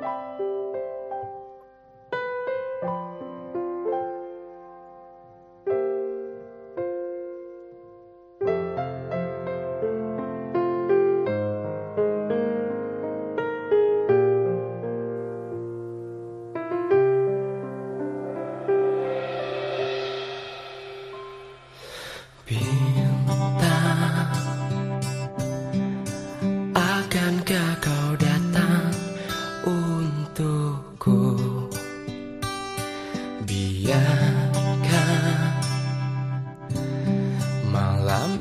Akankah kau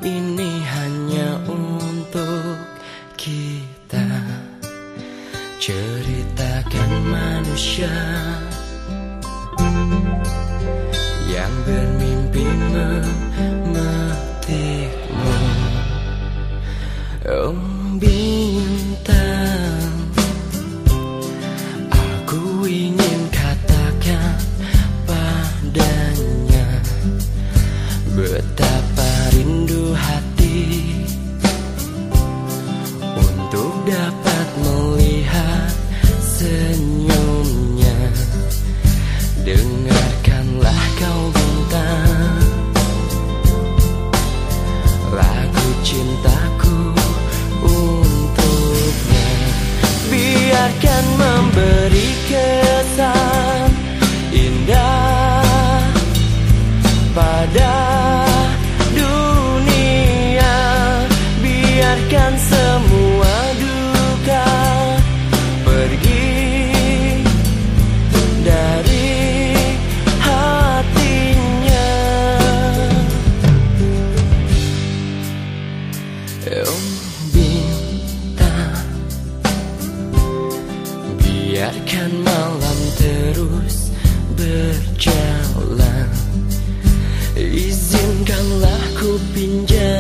ini hanya untuk kita. Ceritakan manusia Yang bermimpi memetikmu. Oh dapat melihat senyumnya biarkan malam terus berjalan. Izinkanlah ku pinjam